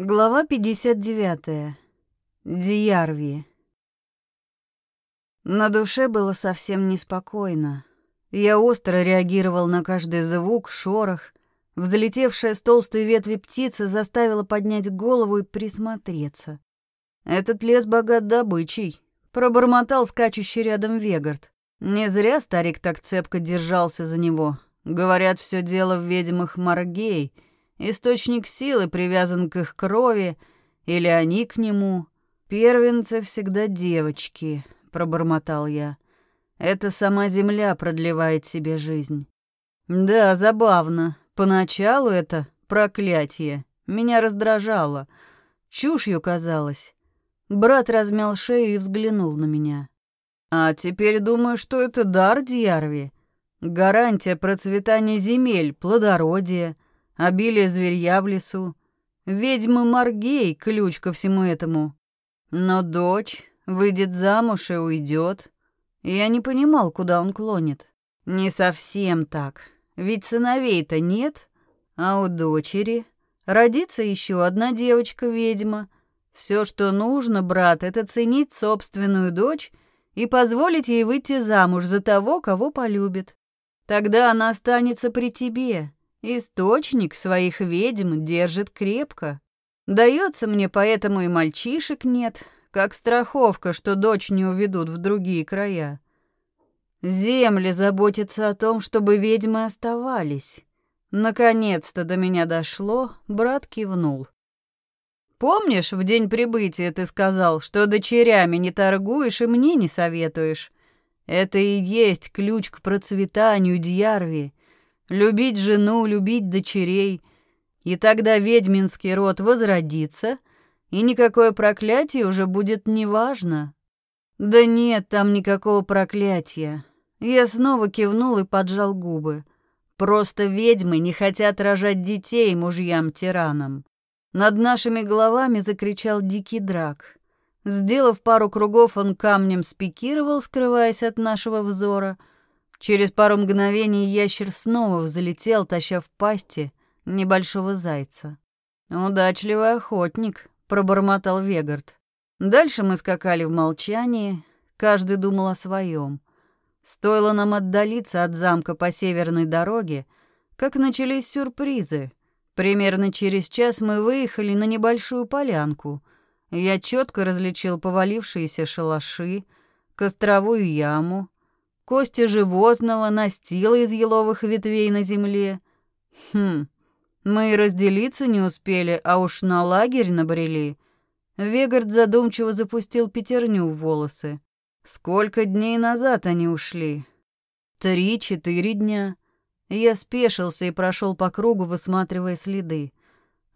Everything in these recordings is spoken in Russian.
Глава 59. Диярви. На душе было совсем неспокойно. Я остро реагировал на каждый звук, шорох. Взлетевшая с толстой ветви птица заставила поднять голову и присмотреться. Этот лес богат добычей, пробормотал скачущий рядом Вегард. Не зря старик так цепко держался за него. Говорят, все дело в ведьмах Маргей. Источник силы привязан к их крови, или они к нему. Первенцы всегда девочки, пробормотал я. Это сама земля продлевает себе жизнь. Да, забавно. Поначалу это проклятие меня раздражало, чушью казалось. Брат размял шею и взглянул на меня. А теперь думаю, что это дар Дьярви. Гарантия процветания земель, плодородия, обилие зверья в лесу. Ведьмы Маргей — ключ ко всему этому. Но дочь выйдет замуж и уйдет. Я не понимал, куда он клонит. Не совсем так. Ведь сыновей-то нет, а у дочери родится еще одна девочка-ведьма. Все, что нужно, брат, это ценить собственную дочь и позволить ей выйти замуж за того, кого полюбит. Тогда она останется при тебе. Источник своих ведьм держит крепко. Дается мне поэтому и мальчишек нет, как страховка, что дочь не уведут в другие края. Земли заботятся о том, чтобы ведьмы оставались. Наконец-то до меня дошло, брат кивнул. Помнишь, в день прибытия ты сказал, что дочерями не торгуешь и мне не советуешь? Это и есть ключ к процветанию Дьярви. Любить жену, любить дочерей. И тогда ведьминский род возродится, и никакое проклятие уже будет неважно. Да нет там никакого проклятия. Я снова кивнул и поджал губы. Просто ведьмы не хотят рожать детей мужьям-тиранам. Над нашими головами закричал дикий драк. Сделав пару кругов, он камнем спикировал, скрываясь от нашего взора. Через пару мгновений ящер снова взлетел, таща в пасти небольшого зайца. «Удачливый охотник», — пробормотал Вегард. Дальше мы скакали в молчании, каждый думал о своем. Стоило нам отдалиться от замка по северной дороге, как начались сюрпризы. Примерно через час мы выехали на небольшую полянку. Я четко различил повалившиеся шалаши, костровую яму, кости животного, настила из еловых ветвей на земле. Хм, мы и разделиться не успели, а уж на лагерь набрели. Вегард задумчиво запустил пятерню в волосы. Сколько дней назад они ушли? Три-четыре дня. Я спешился и прошел по кругу, высматривая следы.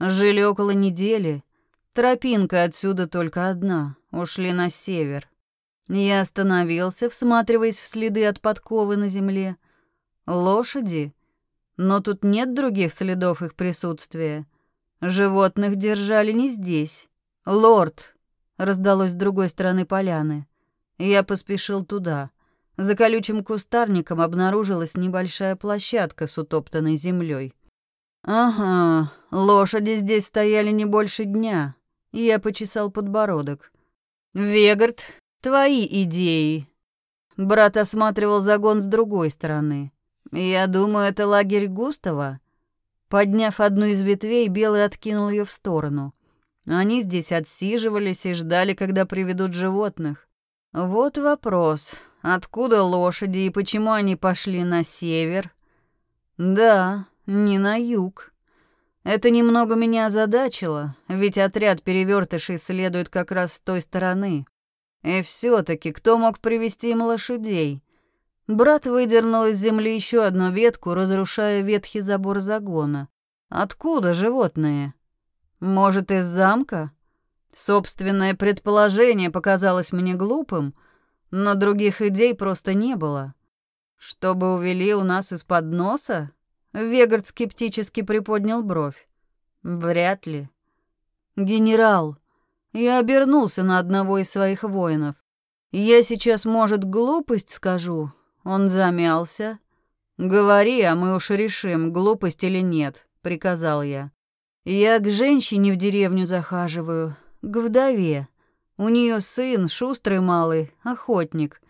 Жили около недели. Тропинка отсюда только одна. Ушли на север. Я остановился, всматриваясь в следы от подковы на земле. Лошади? Но тут нет других следов их присутствия. Животных держали не здесь. «Лорд!» — раздалось с другой стороны поляны. Я поспешил туда. За колючим кустарником обнаружилась небольшая площадка с утоптанной землей. «Ага, лошади здесь стояли не больше дня». Я почесал подбородок. «Вегард, твои идеи». Брат осматривал загон с другой стороны. «Я думаю, это лагерь Густава». Подняв одну из ветвей, Белый откинул ее в сторону. Они здесь отсиживались и ждали, когда приведут животных. Вот вопрос. Откуда лошади и почему они пошли на север? Да, не на юг. Это немного меня озадачило, ведь отряд перевертышей следует как раз с той стороны. И все таки кто мог привести им лошадей? Брат выдернул из земли еще одну ветку, разрушая ветхий забор загона. Откуда животные? Может, из замка? Собственное предположение показалось мне глупым, но других идей просто не было. Чтобы увели у нас из-под носа? Вегард скептически приподнял бровь. Вряд ли. Генерал, я обернулся на одного из своих воинов. Я сейчас, может, глупость скажу. Он замялся. Говори, а мы уж решим, глупость или нет, приказал я. Я к женщине в деревню захаживаю, к вдове. У нее сын, шустрый малый, охотник.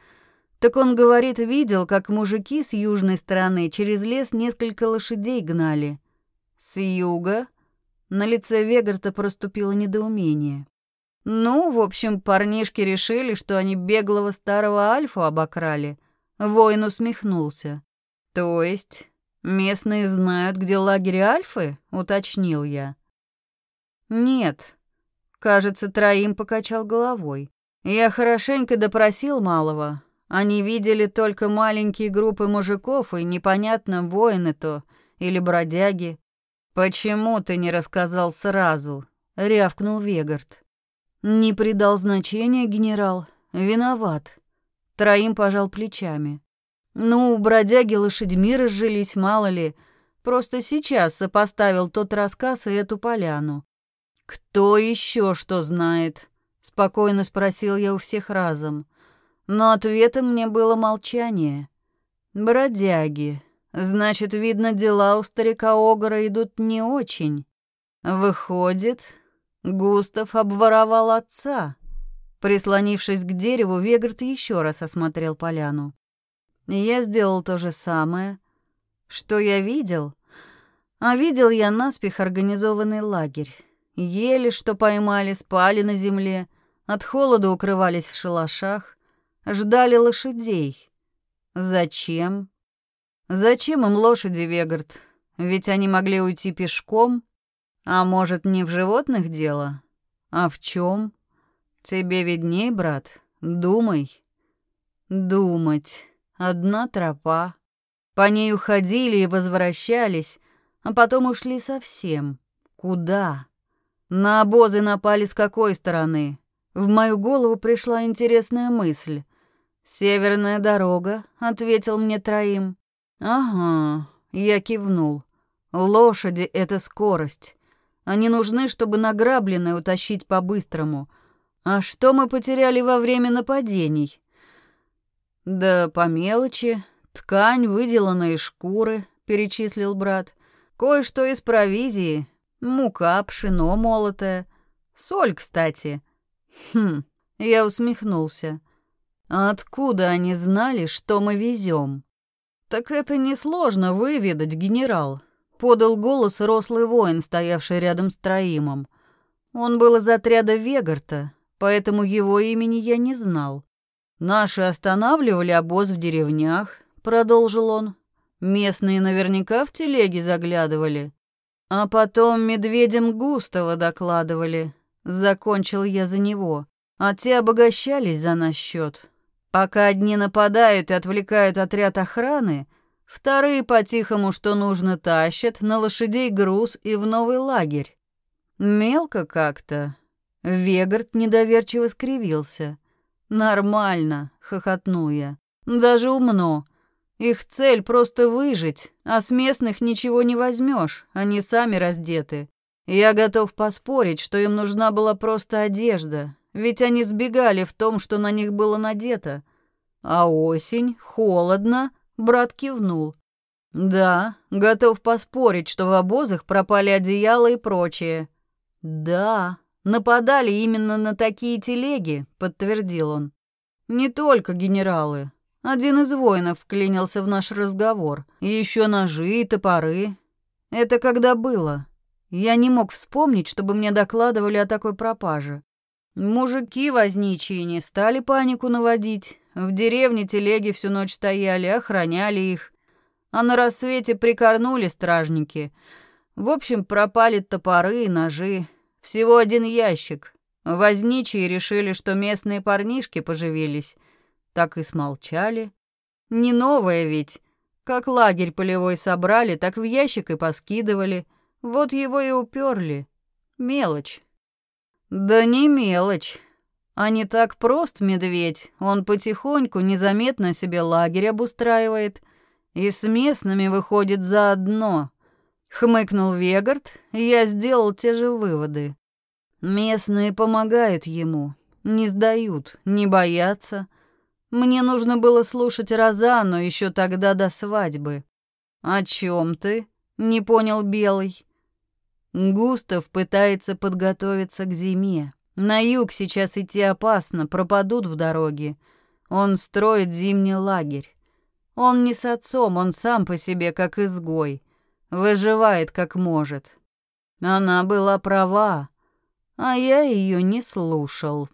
Так он говорит, видел, как мужики с южной стороны через лес несколько лошадей гнали. С юга на лице Вегарта проступило недоумение. Ну, в общем, парнишки решили, что они беглого старого Альфу обокрали. Воин усмехнулся. То есть местные знают, где лагерь Альфы? уточнил я. Нет. Кажется, Троим покачал головой. Я хорошенько допросил малого. Они видели только маленькие группы мужиков и непонятно, воины то или бродяги. «Почему ты не рассказал сразу?» — рявкнул Вегард. «Не придал значения, генерал. Виноват». Троим пожал плечами. «Ну, бродяги лошадьми разжились, мало ли. Просто сейчас сопоставил тот рассказ и эту поляну». «Кто еще что знает?» — спокойно спросил я у всех разом. Но ответом мне было молчание. «Бродяги. Значит, видно, дела у старика Огора идут не очень. Выходит, Густав обворовал отца». Прислонившись к дереву, Вегард еще раз осмотрел поляну. Я сделал то же самое. Что я видел? А видел я наспех организованный лагерь. Ели, что поймали, спали на земле, от холода укрывались в шалашах, ждали лошадей. Зачем? Зачем им лошади, Вегард? Ведь они могли уйти пешком. А может, не в животных дело? А в чем? Тебе видней, брат. Думай. Думать. Одна тропа. По ней уходили и возвращались, а потом ушли совсем. Куда? На обозы напали с какой стороны? В мою голову пришла интересная мысль. «Северная дорога», — ответил мне троим. «Ага», — я кивнул. «Лошади — это скорость. Они нужны, чтобы награбленное утащить по-быстрому. А что мы потеряли во время нападений?» «Да по мелочи. Ткань, выделанные шкуры», — перечислил брат. «Кое-что из провизии, Мука, пшено молотое. Соль, кстати. Хм, я усмехнулся. Откуда они знали, что мы везем? Так это несложно выведать, генерал. Подал голос рослый воин, стоявший рядом с Троимом. Он был из отряда Вегарта, поэтому его имени я не знал. Наши останавливали обоз в деревнях, продолжил он. Местные наверняка в телеге заглядывали. А потом медведям Густава докладывали. Закончил я за него. А те обогащались за наш счет. Пока одни нападают и отвлекают отряд охраны, вторые по-тихому, что нужно, тащат на лошадей груз и в новый лагерь. Мелко как-то. Вегард недоверчиво скривился. «Нормально», — хохотнул я. «Даже умно. Их цель просто выжить, а с местных ничего не возьмешь, они сами раздеты. Я готов поспорить, что им нужна была просто одежда, ведь они сбегали в том, что на них было надето. А осень, холодно, брат кивнул. Да, готов поспорить, что в обозах пропали одеяла и прочее. Да, нападали именно на такие телеги, подтвердил он. Не только генералы, один из воинов вклинился в наш разговор. Еще ножи и топоры. Это когда было? Я не мог вспомнить, чтобы мне докладывали о такой пропаже. Мужики возничие не стали панику наводить. В деревне телеги всю ночь стояли, охраняли их. А на рассвете прикорнули стражники. В общем, пропали топоры и ножи. Всего один ящик. Возничие решили, что местные парнишки поживились так и смолчали. Не новое ведь. Как лагерь полевой собрали, так в ящик и поскидывали. Вот его и уперли. Мелочь. Да не мелочь. А не так прост медведь. Он потихоньку, незаметно себе лагерь обустраивает. И с местными выходит заодно. Хмыкнул Вегард, я сделал те же выводы. Местные помогают ему. Не сдают, не боятся. Мне нужно было слушать Розану еще тогда до свадьбы. О чем ты? Не понял Белый. Густав пытается подготовиться к зиме. На юг сейчас идти опасно, пропадут в дороге. Он строит зимний лагерь. Он не с отцом, он сам по себе как изгой. Выживает как может. Она была права, а я ее не слушал.